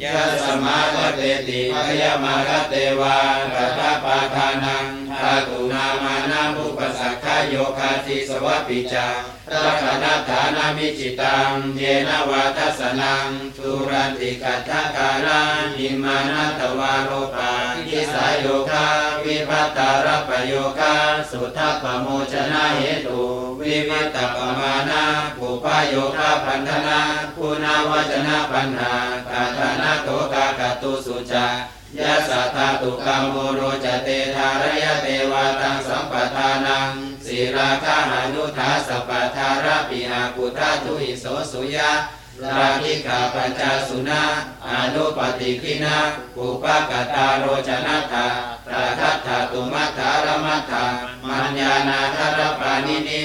ยะสมาคเตติพยามารเตวารัตปาทานังอาตุนามานามุปสักขโยคาทิสวะปิจารักนาฐานามิจิตัง เยนวาทัสนังทุรันติกัตถกาลาหิมานาตวารโรปาทิสายโยคาวิภัตตารปโยคาสุทัพพโมชนะเหตุ วิวิตตปมานาปุปาโยคาพันธนาคุณาวจนะปัญหากาธนาโตกากตุสุจายะสัทธาตุกัมโมโรจเตธารยเตวาตังสัมปทานังศีราคาหานุทาสัปทาระปิหากุทาทุหิโสสุยะราคิกาปัญจสุนาอนุปติคินาปุปกตาโรจนัตถาตราทัตถาตุมัตถารมัตถามัญญานาทารปานินิ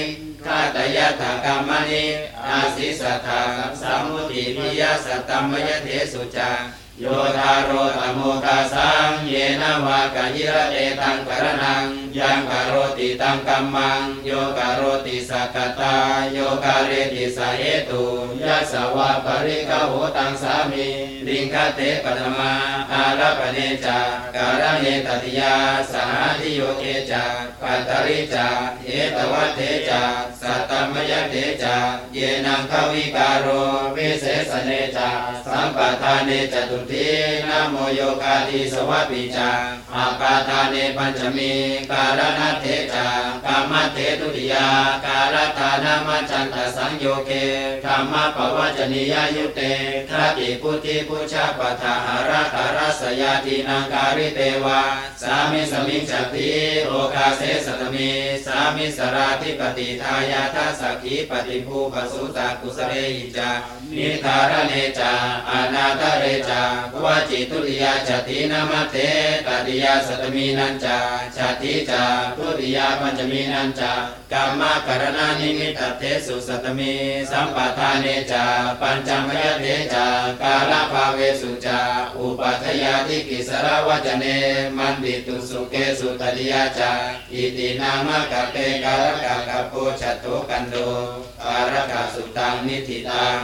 าตยะถากรรมนิอาศิสัทธาสัมมุติพิยสัตตมยเทสุจา โยธาโรตโมกาสังเยนวากะยิระเตตังกรณังยังกโรติตังกัมมังโยกโรติสักตาโยกาเรติสาเหตุยัสสวะปริกโหตังสามีลิงคเตปตมาอาราปเนจาการเนตติยาสหาทิโยเกจาปัตริจาเอตวัตเทจาสัตตมยเทจาเยนังขวิการโรวิเศษเนจาสัมปทานเนจตุทีนะโมโยกาทิสวัปิจาอาปาทานเนปัญจมีการณเทจากามัเทตุติยาการทานามัจจันตสังโยเกธรรมปวัจนิยายุเตทัตติพุทธิพุชฌปทาหาราคารัสยาตินังการิเตวาสามิสมิงจัตติโอกาเสสตมีสามิสราธิปติทายาทัสสขีปฏิภูปสุตากุสเรหิจานิทารเนจาอนาตเรจาวจิตุริยาจตินามเตตติยาสตมีนันจาชาติจาทุติยาปัญจมีนันจากรรมการณานิมิตเทสุสตมีสัมปทานเนจาปัญจมยเทจากาลภาเวสุจาอุปัฏยาทิกิสรวัจเนมันดิตุสุเกสุตติยาจาอิตินามะกะเปการกะกะโพชตุกันโดการกะสุตังนิธิตัง